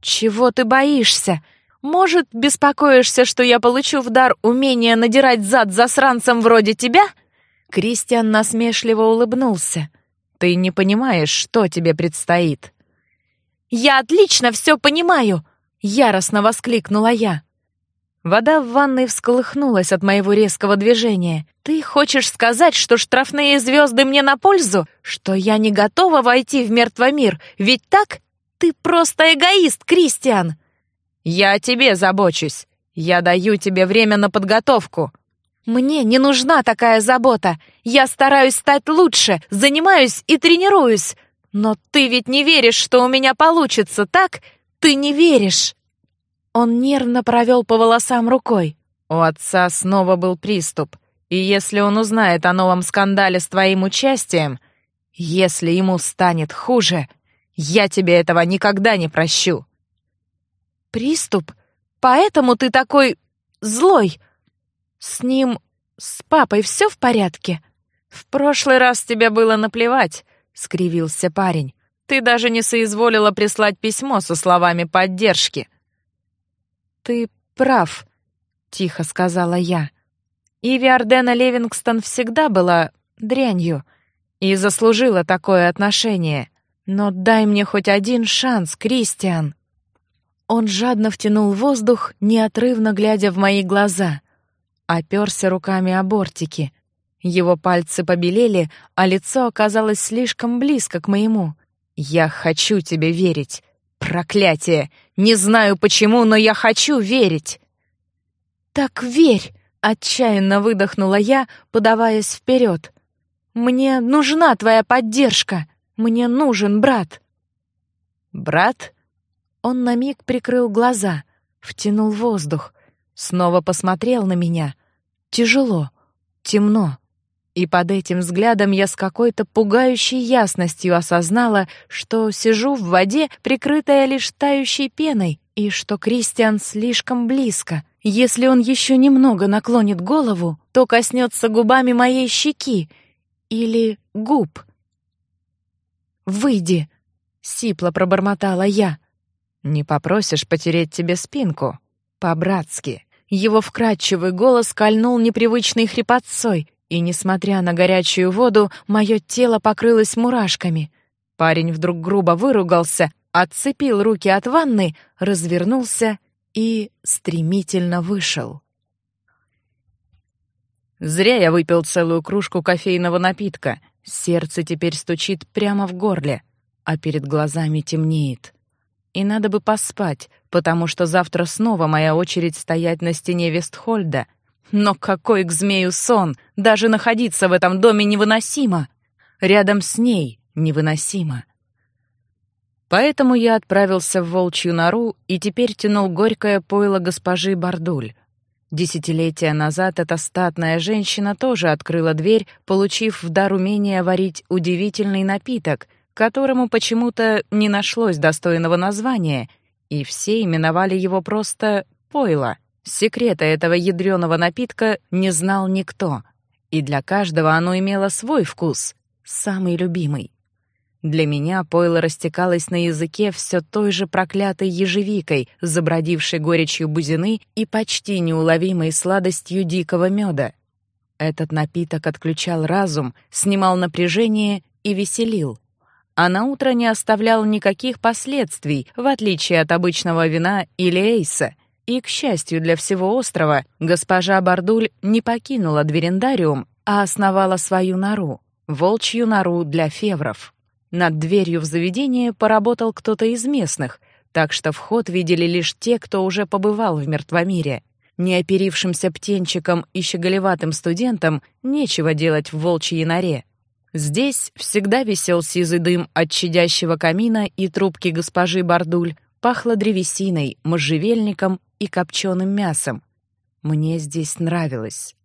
Чего ты боишься? Может, беспокоишься, что я получу в дар умение надирать зад засранцам вроде тебя?» Кристиан насмешливо улыбнулся. «Ты не понимаешь, что тебе предстоит. «Я отлично все понимаю!» — яростно воскликнула я. Вода в ванной всколыхнулась от моего резкого движения. «Ты хочешь сказать, что штрафные звезды мне на пользу? Что я не готова войти в мертвый мир? Ведь так? Ты просто эгоист, Кристиан!» «Я о тебе забочусь. Я даю тебе время на подготовку». «Мне не нужна такая забота. Я стараюсь стать лучше, занимаюсь и тренируюсь. «Но ты ведь не веришь, что у меня получится, так? Ты не веришь!» Он нервно провел по волосам рукой. «У отца снова был приступ, и если он узнает о новом скандале с твоим участием, если ему станет хуже, я тебе этого никогда не прощу!» «Приступ? Поэтому ты такой... злой? С ним... с папой все в порядке?» «В прошлый раз тебе было наплевать», — скривился парень. «Ты даже не соизволила прислать письмо со словами поддержки». «Ты прав», — тихо сказала я. «Иви Ардена Левингстон всегда была дрянью и заслужила такое отношение. Но дай мне хоть один шанс, Кристиан». Он жадно втянул воздух, неотрывно глядя в мои глаза. Оперся руками о бортики. Его пальцы побелели, а лицо оказалось слишком близко к моему. «Я хочу тебе верить. Проклятие! Не знаю почему, но я хочу верить!» «Так верь!» — отчаянно выдохнула я, подаваясь вперед. «Мне нужна твоя поддержка! Мне нужен брат!» «Брат?» Он на миг прикрыл глаза, втянул воздух, снова посмотрел на меня. Тяжело, темно. И под этим взглядом я с какой-то пугающей ясностью осознала, что сижу в воде, прикрытая лишь тающей пеной, и что Кристиан слишком близко. Если он еще немного наклонит голову, то коснется губами моей щеки или губ. «Выйди!» — сипло пробормотала я. «Не попросишь потереть тебе спинку?» «По-братски». Его вкрадчивый голос кольнул непривычной хрипотцой, и, несмотря на горячую воду, мое тело покрылось мурашками. Парень вдруг грубо выругался, отцепил руки от ванны, развернулся и стремительно вышел. Зря я выпил целую кружку кофейного напитка. Сердце теперь стучит прямо в горле, а перед глазами темнеет. И надо бы поспать, потому что завтра снова моя очередь стоять на стене Вестхольда. Но какой к змею сон! Даже находиться в этом доме невыносимо. Рядом с ней невыносимо. Поэтому я отправился в волчью нору и теперь тянул горькое пойло госпожи Бардуль. Десятилетия назад эта статная женщина тоже открыла дверь, получив в дар умение варить удивительный напиток — которому почему-то не нашлось достойного названия, и все именовали его просто «пойло». Секрета этого ядреного напитка не знал никто, и для каждого оно имело свой вкус, самый любимый. Для меня пойло растекалось на языке все той же проклятой ежевикой, забродившей горечью бузины и почти неуловимой сладостью дикого меда. Этот напиток отключал разум, снимал напряжение и веселил а на утро не оставлял никаких последствий, в отличие от обычного вина или эйса. И, к счастью для всего острова, госпожа Бардуль не покинула дверендариум, а основала свою нору — волчью нору для февров. Над дверью в заведение поработал кто-то из местных, так что вход видели лишь те, кто уже побывал в мертвомире. Неоперившимся птенчикам и щеголеватым студентам нечего делать в волчьей норе. Здесь всегда висел сизый дым от чадящего камина и трубки госпожи Бардуль, пахло древесиной, можжевельником и копченым мясом. Мне здесь нравилось.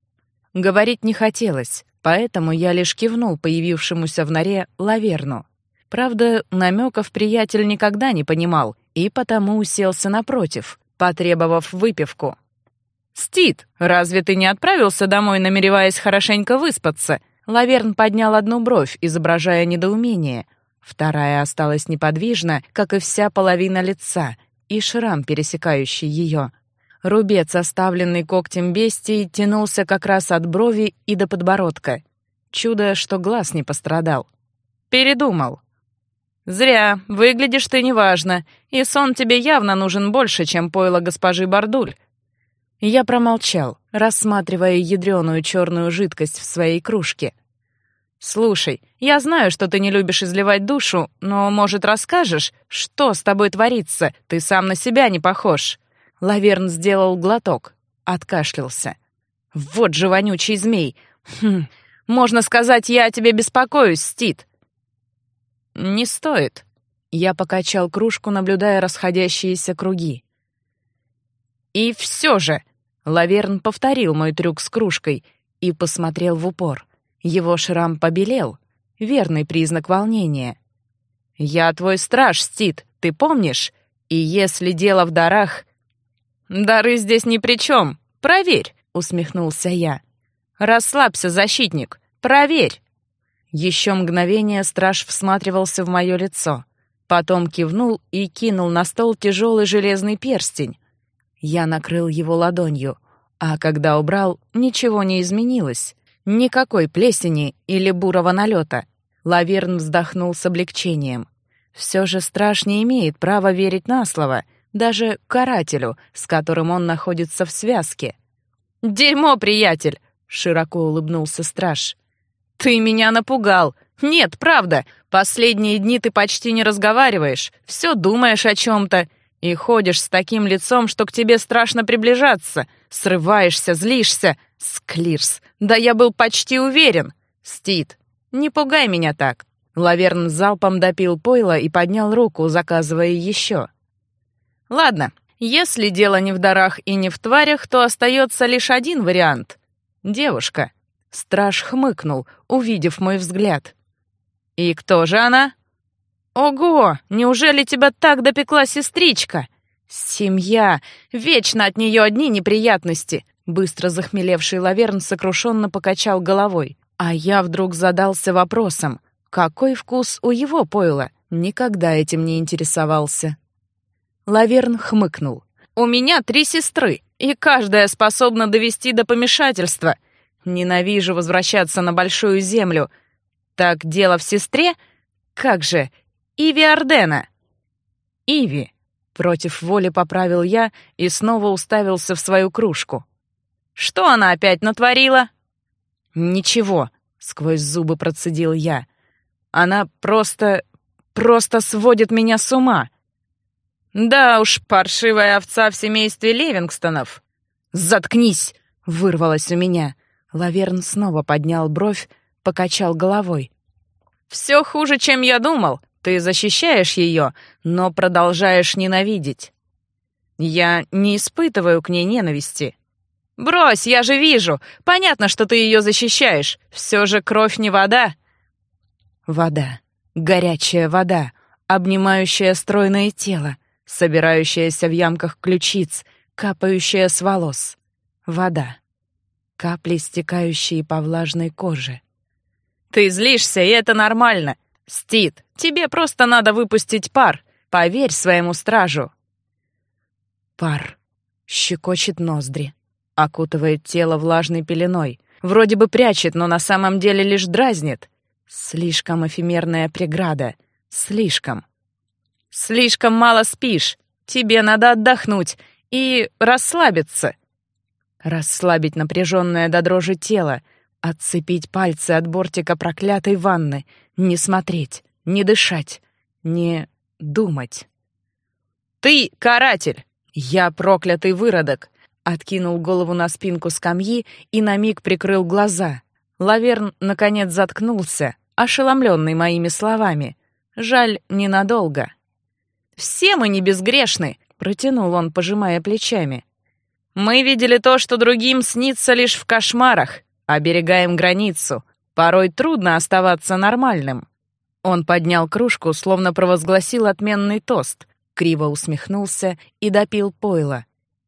Говорить не хотелось, поэтому я лишь кивнул появившемуся в норе лаверну. Правда, намеков приятель никогда не понимал и потому уселся напротив, потребовав выпивку. «Стит, разве ты не отправился домой, намереваясь хорошенько выспаться?» Лаверн поднял одну бровь, изображая недоумение. Вторая осталась неподвижна, как и вся половина лица, и шрам, пересекающий ее. Рубец, оставленный когтем бестии, тянулся как раз от брови и до подбородка. Чудо, что глаз не пострадал. «Передумал». «Зря. Выглядишь ты неважно, и сон тебе явно нужен больше, чем пойло госпожи Бардуль». Я промолчал, рассматривая ядреную черную жидкость в своей кружке. «Слушай, я знаю, что ты не любишь изливать душу, но, может, расскажешь, что с тобой творится? Ты сам на себя не похож». Лаверн сделал глоток, откашлялся. «Вот же вонючий змей! Хм, можно сказать, я о тебе беспокоюсь, Стит». «Не стоит». Я покачал кружку, наблюдая расходящиеся круги. «И все же!» Лаверн повторил мой трюк с кружкой и посмотрел в упор. Его шрам побелел. Верный признак волнения. «Я твой страж, Стит, ты помнишь? И если дело в дарах...» «Дары здесь ни при чем. Проверь», — усмехнулся я. «Расслабься, защитник. Проверь!» Еще мгновение страж всматривался в мое лицо. Потом кивнул и кинул на стол тяжелый железный перстень. Я накрыл его ладонью, а когда убрал, ничего не изменилось. Никакой плесени или бурого налета. Лаверн вздохнул с облегчением. Все же страж не имеет права верить на слово, даже карателю, с которым он находится в связке. «Дерьмо, приятель!» — широко улыбнулся страж. «Ты меня напугал! Нет, правда, последние дни ты почти не разговариваешь, все думаешь о чем-то и ходишь с таким лицом, что к тебе страшно приближаться, срываешься, злишься. Склирс, да я был почти уверен. Стит, не пугай меня так. Лаверн залпом допил пойло и поднял руку, заказывая еще. Ладно, если дело не в дарах и не в тварях, то остается лишь один вариант. Девушка. Страж хмыкнул, увидев мой взгляд. «И кто же она?» «Ого! Неужели тебя так допекла сестричка?» «Семья! Вечно от нее одни неприятности!» Быстро захмелевший Лаверн сокрушенно покачал головой. А я вдруг задался вопросом, какой вкус у его пойла? Никогда этим не интересовался. Лаверн хмыкнул. «У меня три сестры, и каждая способна довести до помешательства. Ненавижу возвращаться на Большую Землю. Так дело в сестре? Как же? Иви Ардена!» «Иви!» — против воли поправил я и снова уставился в свою кружку. «Что она опять натворила?» «Ничего», — сквозь зубы процедил я. «Она просто... просто сводит меня с ума». «Да уж, паршивая овца в семействе Левингстонов». «Заткнись!» — вырвалось у меня. Лаверн снова поднял бровь, покачал головой. «Все хуже, чем я думал. Ты защищаешь ее, но продолжаешь ненавидеть. Я не испытываю к ней ненависти. Брось, я же вижу. Понятно, что ты ее защищаешь. Все же кровь не вода». Вода. Горячая вода, обнимающая стройное тело, собирающаяся в ямках ключиц, капающая с волос. Вода. Капли, стекающие по влажной коже. «Ты злишься, и это нормально. Стит, тебе просто надо выпустить пар. Поверь своему стражу». Пар. Щекочет ноздри. Окутывает тело влажной пеленой. Вроде бы прячет, но на самом деле лишь дразнит. Слишком эфемерная преграда. Слишком. Слишком мало спишь. Тебе надо отдохнуть и расслабиться. Расслабить напряженное до дрожи тело, отцепить пальцы от бортика проклятой ванны, не смотреть, не дышать, не думать. «Ты каратель! Я проклятый выродок!» Откинул голову на спинку скамьи и на миг прикрыл глаза. Лаверн, наконец, заткнулся, ошеломленный моими словами. Жаль, ненадолго. «Все мы не безгрешны», — протянул он, пожимая плечами. «Мы видели то, что другим снится лишь в кошмарах, оберегаем границу. Порой трудно оставаться нормальным». Он поднял кружку, словно провозгласил отменный тост, криво усмехнулся и допил пойло.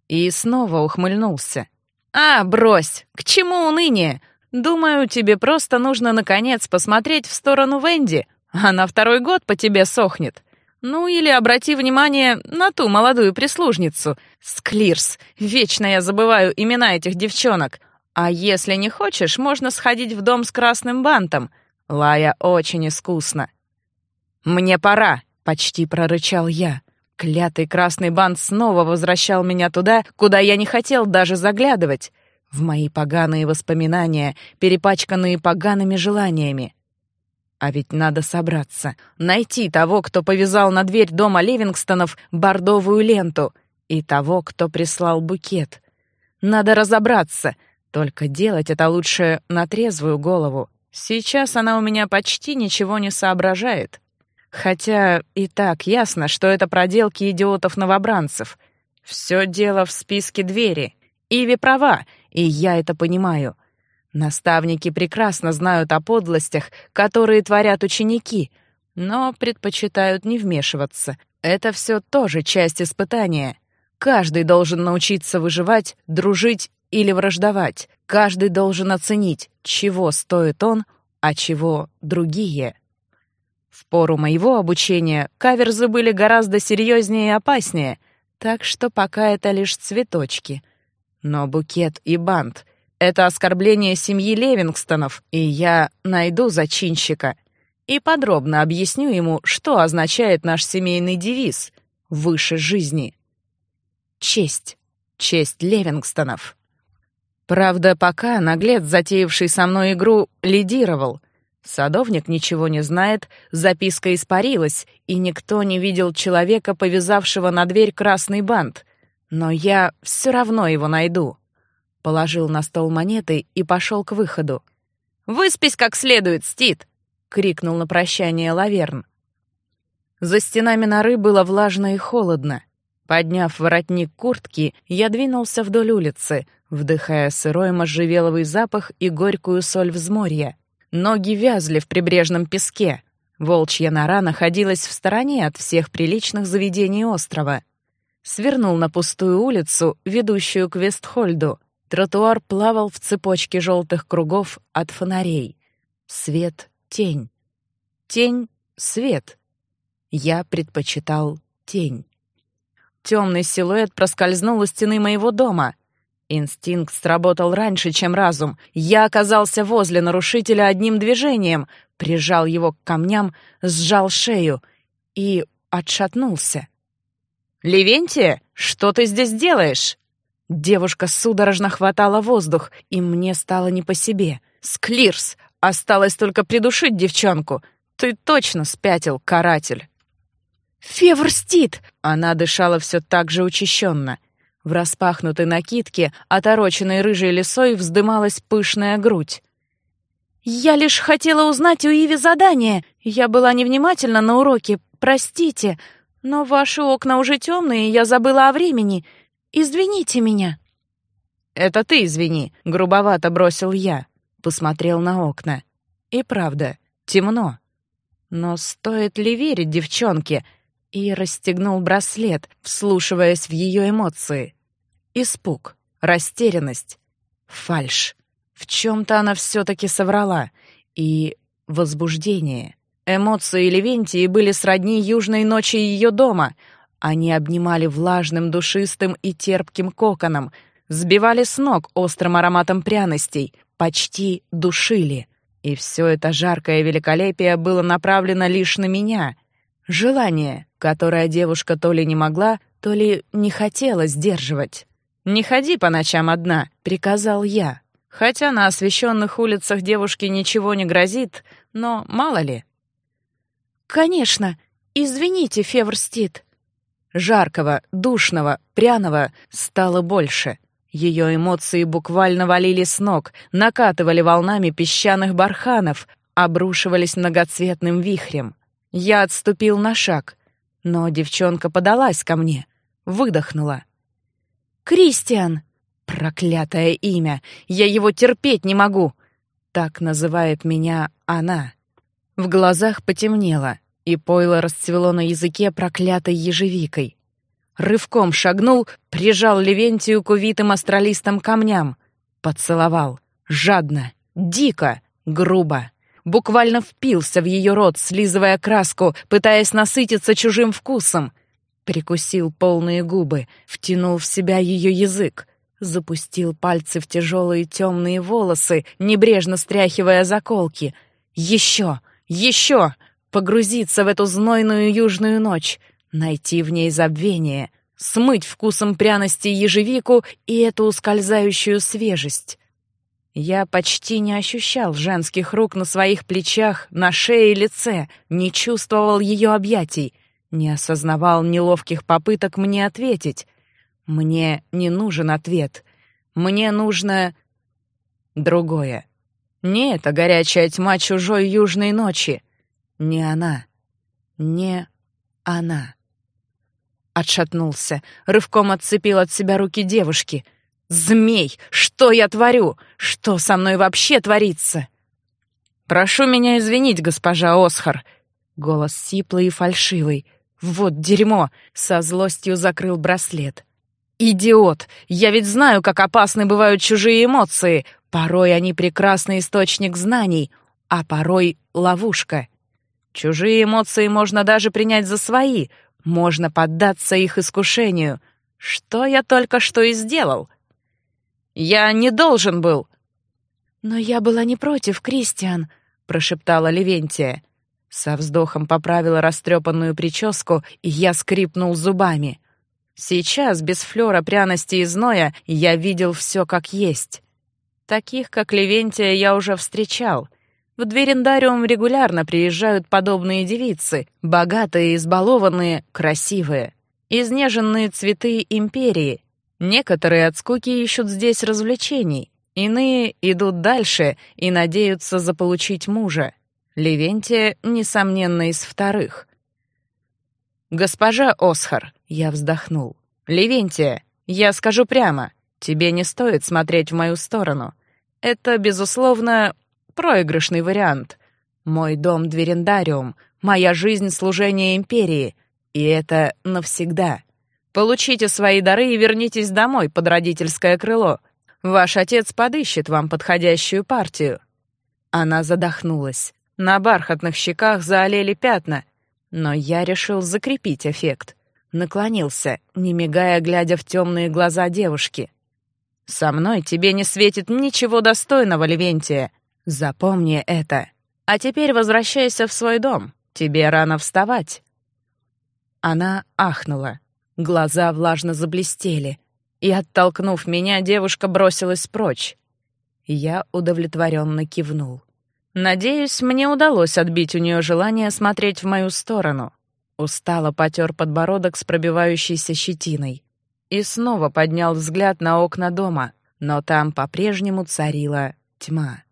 И снова ухмыльнулся. «А, брось! К чему уныние? Думаю, тебе просто нужно, наконец, посмотреть в сторону Венди. Она второй год по тебе сохнет. Ну или обрати внимание на ту молодую прислужницу. Склирс. Вечно я забываю имена этих девчонок. А если не хочешь, можно сходить в дом с красным бантом. Лая очень искусно. «Мне пора», — почти прорычал я. Клятый красный бант снова возвращал меня туда, куда я не хотел даже заглядывать. В мои поганые воспоминания, перепачканные погаными желаниями. А ведь надо собраться, найти того, кто повязал на дверь дома Левингстонов бордовую ленту, и того, кто прислал букет. Надо разобраться, только делать это лучше на трезвую голову. Сейчас она у меня почти ничего не соображает. Хотя и так ясно, что это проделки идиотов-новобранцев. Все дело в списке двери. Иви права, и я это понимаю — Наставники прекрасно знают о подлостях, которые творят ученики, но предпочитают не вмешиваться. Это все тоже часть испытания. Каждый должен научиться выживать, дружить или враждовать. Каждый должен оценить, чего стоит он, а чего другие. В пору моего обучения каверзы были гораздо серьезнее и опаснее, так что пока это лишь цветочки. Но букет и бант — это оскорбление семьи Левингстонов, и я найду зачинщика и подробно объясню ему, что означает наш семейный девиз «Выше жизни». Честь. Честь Левингстонов. Правда, пока наглец, затеявший со мной игру, лидировал, Садовник ничего не знает, записка испарилась, и никто не видел человека, повязавшего на дверь красный бант. Но я все равно его найду. Положил на стол монеты и пошел к выходу. «Выспись как следует, Стит!» — крикнул на прощание Лаверн. За стенами норы было влажно и холодно. Подняв воротник куртки, я двинулся вдоль улицы, вдыхая сырой можжевеловый запах и горькую соль взморья. Ноги вязли в прибрежном песке. Волчья нора находилась в стороне от всех приличных заведений острова. Свернул на пустую улицу, ведущую к Вестхольду. Тротуар плавал в цепочке желтых кругов от фонарей. Свет, тень. Тень, свет. Я предпочитал тень. Темный силуэт проскользнул у стены моего дома — Инстинкт сработал раньше, чем разум. Я оказался возле нарушителя одним движением, прижал его к камням, сжал шею и отшатнулся. «Левентия, что ты здесь делаешь?» Девушка судорожно хватала воздух, и мне стало не по себе. «Склирс! Осталось только придушить девчонку! Ты точно спятил, каратель!» «Феврстит!» Она дышала все так же учащенно. В распахнутой накидке, отороченной рыжей лисой, вздымалась пышная грудь. «Я лишь хотела узнать у Иви задание. Я была невнимательна на уроке, простите, но ваши окна уже темные, я забыла о времени. Извините меня». «Это ты извини», — грубовато бросил я. Посмотрел на окна. И правда, темно. Но стоит ли верить девчонке? И расстегнул браслет, вслушиваясь в ее эмоции. Испуг, растерянность, фальшь. В чем-то она все-таки соврала. И возбуждение. Эмоции Левентии были сродни южной ночи ее дома. Они обнимали влажным, душистым и терпким коконом, сбивали с ног острым ароматом пряностей, почти душили. И все это жаркое великолепие было направлено лишь на меня. Желание, которое девушка то ли не могла, то ли не хотела сдерживать. «Не ходи по ночам одна», — приказал я. Хотя на освещенных улицах девушке ничего не грозит, но мало ли. «Конечно. Извините, Феврстит». Жаркого, душного, пряного стало больше. Ее эмоции буквально валили с ног, накатывали волнами песчаных барханов, обрушивались многоцветным вихрем. Я отступил на шаг, но девчонка подалась ко мне, выдохнула. Кристиан! Проклятое имя! Я его терпеть не могу! Так называет меня она. В глазах потемнело, и пойло расцвело на языке проклятой ежевикой. Рывком шагнул, прижал Левентию к увитым астралистам камням. Поцеловал. Жадно, дико, грубо. Буквально впился в ее рот, слизывая краску, пытаясь насытиться чужим вкусом — Прикусил полные губы, втянул в себя ее язык, запустил пальцы в тяжелые темные волосы, небрежно стряхивая заколки. Еще, еще! Погрузиться в эту знойную южную ночь, найти в ней забвение, смыть вкусом пряности ежевику и эту ускользающую свежесть. Я почти не ощущал женских рук на своих плечах, на шее и лице, не чувствовал ее объятий — не осознавал неловких попыток мне ответить. Мне не нужен ответ. Мне нужно... другое. Не эта горячая тьма чужой южной ночи. Не она. Не она. Отшатнулся, рывком отцепил от себя руки девушки. «Змей! Что я творю? Что со мной вообще творится?» «Прошу меня извинить, госпожа Осхар!» Голос сиплый и фальшивый. Вот дерьмо! Со злостью закрыл браслет. «Идиот! Я ведь знаю, как опасны бывают чужие эмоции!» Порой они прекрасный источник знаний, а порой ловушка. Чужие эмоции можно даже принять за свои, можно поддаться их искушению. Что я только что и сделал. Я не должен был. Но я была не против, Кристиан, прошептала Левентия. Со вздохом поправила растрепанную прическу, и я скрипнул зубами. Сейчас, без флера пряности и зноя, я видел все как есть. Таких, как Левентия, я уже встречал. В Дверендариум регулярно приезжают подобные девицы, богатые, избалованные, красивые. Изнеженные цветы империи. Некоторые от скуки ищут здесь развлечений, иные идут дальше и надеются заполучить мужа. Левентия, несомненно, из вторых. «Госпожа Осхар», — я вздохнул. «Левентия, я скажу прямо, тебе не стоит смотреть в мою сторону. Это, безусловно, проигрышный вариант. Мой дом — дверендариум, моя жизнь — служение империи, и это навсегда. Получите свои дары и вернитесь домой под родительское крыло. Ваш отец подыщет вам подходящую партию». Она задохнулась. На бархатных щеках заолели пятна, но я решил закрепить эффект. Наклонился, не мигая, глядя в темные глаза девушки. «Со мной тебе не светит ничего достойного, Левентия. Запомни это. А теперь возвращайся в свой дом. Тебе рано вставать». Она ахнула. Глаза влажно заблестели. И, оттолкнув меня, девушка бросилась прочь. Я удовлетворенно кивнул. Надеюсь, мне удалось отбить у нее желание смотреть в мою сторону. Устало потер подбородок с пробивающейся щетиной. И снова поднял взгляд на окна дома, но там по-прежнему царила тьма.